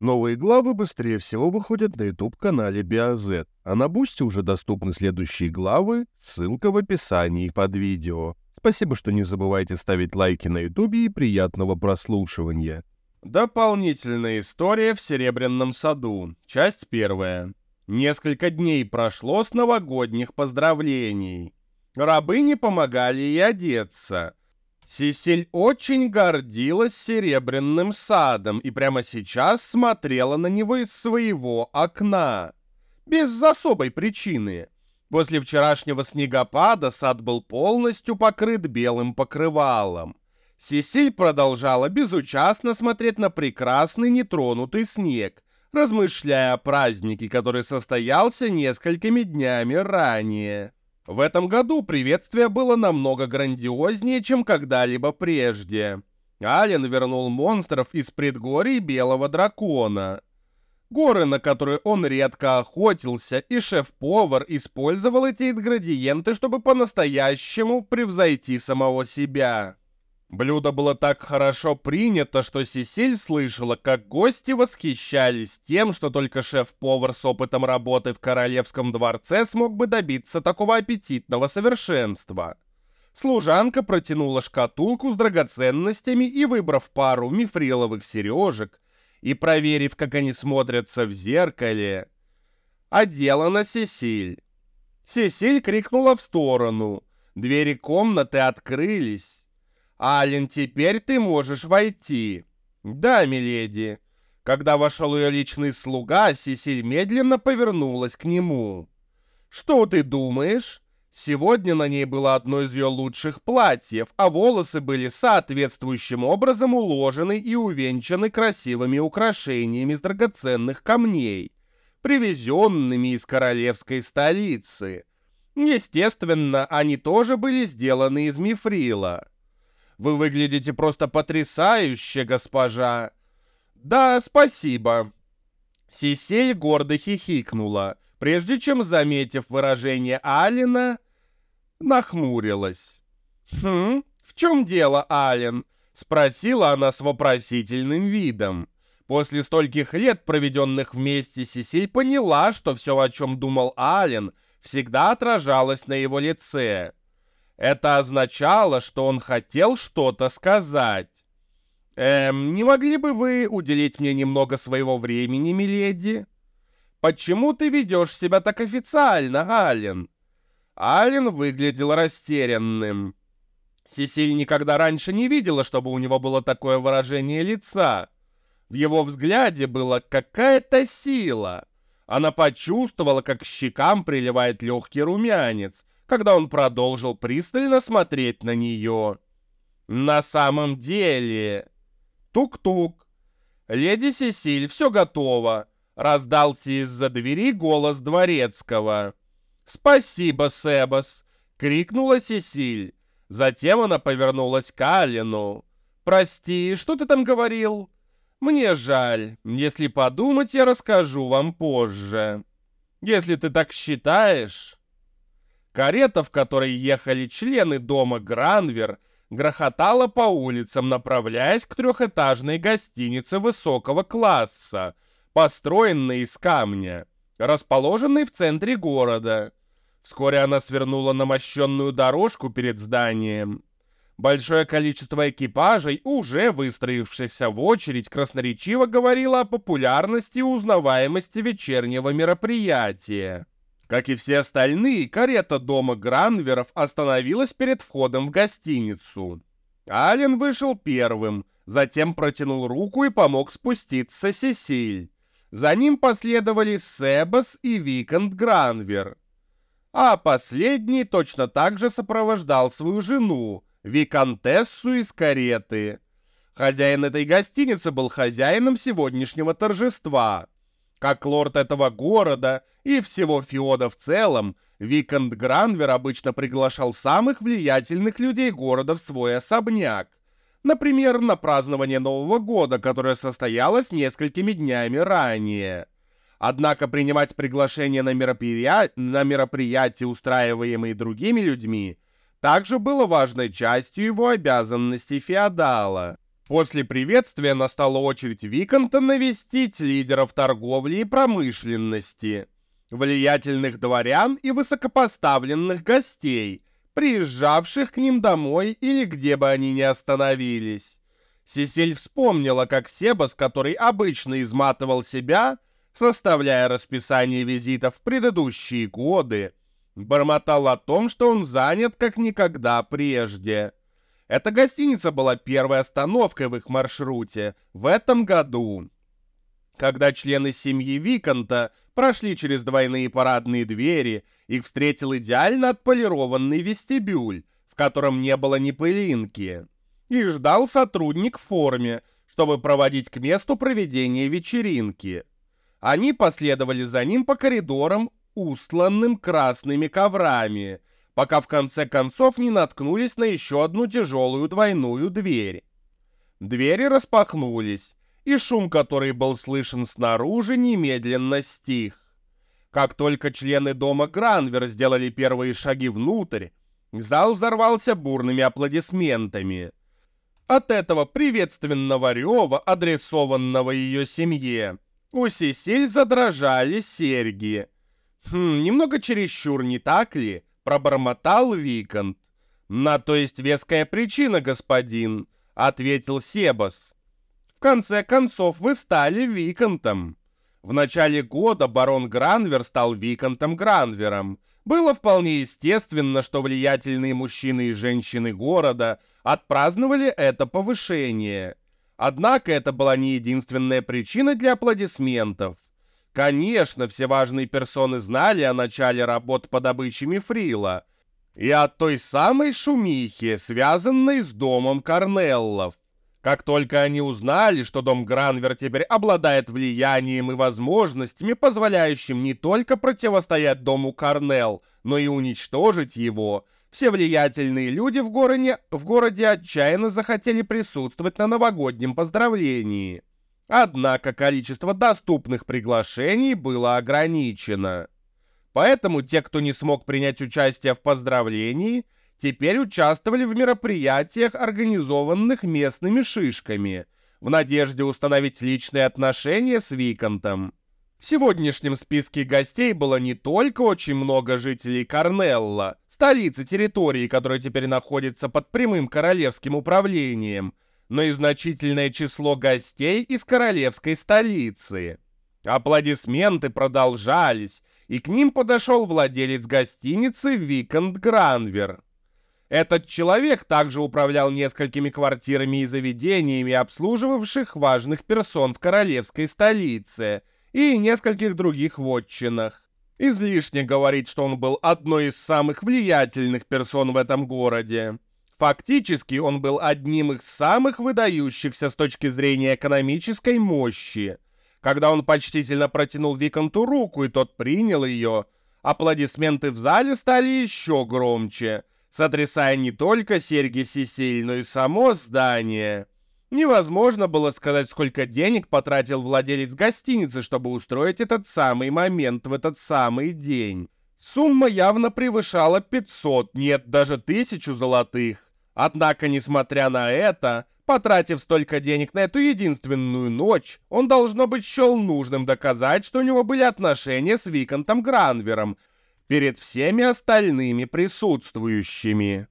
Новые главы быстрее всего выходят на YouTube-канале BioZ, а на Бусте уже доступны следующие главы, ссылка в описании под видео. Спасибо, что не забывайте ставить лайки на YouTube и приятного прослушивания. Дополнительная история в Серебряном саду. Часть первая. Несколько дней прошло с новогодних поздравлений. Рабы не помогали ей одеться. Сисель очень гордилась Серебряным садом и прямо сейчас смотрела на него из своего окна. Без особой причины. После вчерашнего снегопада сад был полностью покрыт белым покрывалом. Сесиль продолжала безучастно смотреть на прекрасный нетронутый снег, размышляя о празднике, который состоялся несколькими днями ранее. В этом году приветствие было намного грандиознее, чем когда-либо прежде. Ален вернул монстров из предгорий Белого Дракона. Горы, на которые он редко охотился, и шеф-повар использовал эти ингредиенты, чтобы по-настоящему превзойти самого себя. Блюдо было так хорошо принято, что Сесиль слышала, как гости восхищались тем, что только шеф-повар с опытом работы в королевском дворце смог бы добиться такого аппетитного совершенства. Служанка протянула шкатулку с драгоценностями и, выбрав пару мифриловых сережек и проверив, как они смотрятся в зеркале, одела на Сесиль. Сесиль крикнула в сторону. Двери комнаты открылись. «Ален, теперь ты можешь войти». «Да, миледи». Когда вошел ее личный слуга, Сесиль медленно повернулась к нему. «Что ты думаешь?» Сегодня на ней было одно из ее лучших платьев, а волосы были соответствующим образом уложены и увенчаны красивыми украшениями из драгоценных камней, привезенными из королевской столицы. Естественно, они тоже были сделаны из мифрила. Вы выглядите просто потрясающе, госпожа. Да, спасибо. Сисель гордо хихикнула, прежде чем, заметив выражение Алина, нахмурилась. «Хм, в чем дело, Ален?» — спросила она с вопросительным видом. После стольких лет, проведенных вместе, Сисиль поняла, что все, о чем думал Ален, всегда отражалось на его лице. Это означало, что он хотел что-то сказать. «Эм, не могли бы вы уделить мне немного своего времени, миледи?» «Почему ты ведешь себя так официально, Ален?» Ален выглядел растерянным. Сесиль никогда раньше не видела, чтобы у него было такое выражение лица. В его взгляде была какая-то сила. Она почувствовала, как щекам приливает легкий румянец, когда он продолжил пристально смотреть на нее. «На самом деле...» Тук-тук. «Леди Сесиль, все готово!» Раздался из-за двери голос дворецкого. «Спасибо, Себас!» — крикнула Сесиль. Затем она повернулась к Алину. «Прости, что ты там говорил?» «Мне жаль. Если подумать, я расскажу вам позже. Если ты так считаешь...» Карета, в которой ехали члены дома Гранвер, грохотала по улицам, направляясь к трехэтажной гостинице высокого класса, построенной из камня, расположенной в центре города. Вскоре она свернула на мощенную дорожку перед зданием. Большое количество экипажей, уже выстроившихся в очередь, красноречиво говорило о популярности и узнаваемости вечернего мероприятия. Как и все остальные, карета дома Гранверов остановилась перед входом в гостиницу. Ален вышел первым, затем протянул руку и помог спуститься Сесиль. За ним последовали Себас и Викант Гранвер. А последний точно так же сопровождал свою жену, Викантессу из кареты. Хозяин этой гостиницы был хозяином сегодняшнего торжества — как лорд этого города и всего Феода в целом, Викант Гранвер обычно приглашал самых влиятельных людей города в свой особняк. Например, на празднование Нового года, которое состоялось несколькими днями ранее. Однако принимать приглашения на, мероприятия, на мероприятия, устраиваемые другими людьми, также было важной частью его обязанностей феодала. После приветствия настала очередь Виконта навестить лидеров торговли и промышленности, влиятельных дворян и высокопоставленных гостей, приезжавших к ним домой или где бы они ни остановились. Сесиль вспомнила, как Себас, который обычно изматывал себя, составляя расписание визитов в предыдущие годы, бормотал о том, что он занят как никогда прежде. Эта гостиница была первой остановкой в их маршруте в этом году. Когда члены семьи Виконта прошли через двойные парадные двери, их встретил идеально отполированный вестибюль, в котором не было ни пылинки. Их ждал сотрудник в форме, чтобы проводить к месту проведения вечеринки. Они последовали за ним по коридорам, устланным красными коврами, пока в конце концов не наткнулись на еще одну тяжелую двойную дверь. Двери распахнулись, и шум, который был слышен снаружи, немедленно стих. Как только члены дома Гранвер сделали первые шаги внутрь, зал взорвался бурными аплодисментами. От этого приветственного рева, адресованного ее семье, у Сесиль задрожали серьги. Хм, немного чересчур, не так ли? Пробормотал Викант. «На то есть веская причина, господин», — ответил Себас. «В конце концов, вы стали Викантом. В начале года барон Гранвер стал Викантом Гранвером. Было вполне естественно, что влиятельные мужчины и женщины города отпраздновали это повышение. Однако это была не единственная причина для аплодисментов. Конечно, все важные персоны знали о начале работ по добыче мифрила и о той самой шумихе, связанной с домом Корнеллов. Как только они узнали, что дом Гранвер теперь обладает влиянием и возможностями, позволяющим не только противостоять дому Корнелл, но и уничтожить его, все влиятельные люди в городе, в городе отчаянно захотели присутствовать на новогоднем поздравлении. Однако количество доступных приглашений было ограничено. Поэтому те, кто не смог принять участие в поздравлении, теперь участвовали в мероприятиях, организованных местными шишками, в надежде установить личные отношения с Виконтом. В сегодняшнем списке гостей было не только очень много жителей Корнелла, столицы территории, которая теперь находится под прямым королевским управлением, но и значительное число гостей из королевской столицы. Аплодисменты продолжались, и к ним подошел владелец гостиницы Викант Гранвер. Этот человек также управлял несколькими квартирами и заведениями, обслуживавших важных персон в королевской столице и нескольких других вотчинах. Излишне говорить, что он был одной из самых влиятельных персон в этом городе. Фактически он был одним из самых выдающихся с точки зрения экономической мощи. Когда он почтительно протянул Виконту руку, и тот принял ее, аплодисменты в зале стали еще громче, сотрясая не только серьги Сесиль, но и само здание. Невозможно было сказать, сколько денег потратил владелец гостиницы, чтобы устроить этот самый момент в этот самый день. Сумма явно превышала 500, нет, даже тысячу золотых. Однако, несмотря на это, потратив столько денег на эту единственную ночь, он, должно быть, счел нужным доказать, что у него были отношения с Виконтом Гранвером перед всеми остальными присутствующими.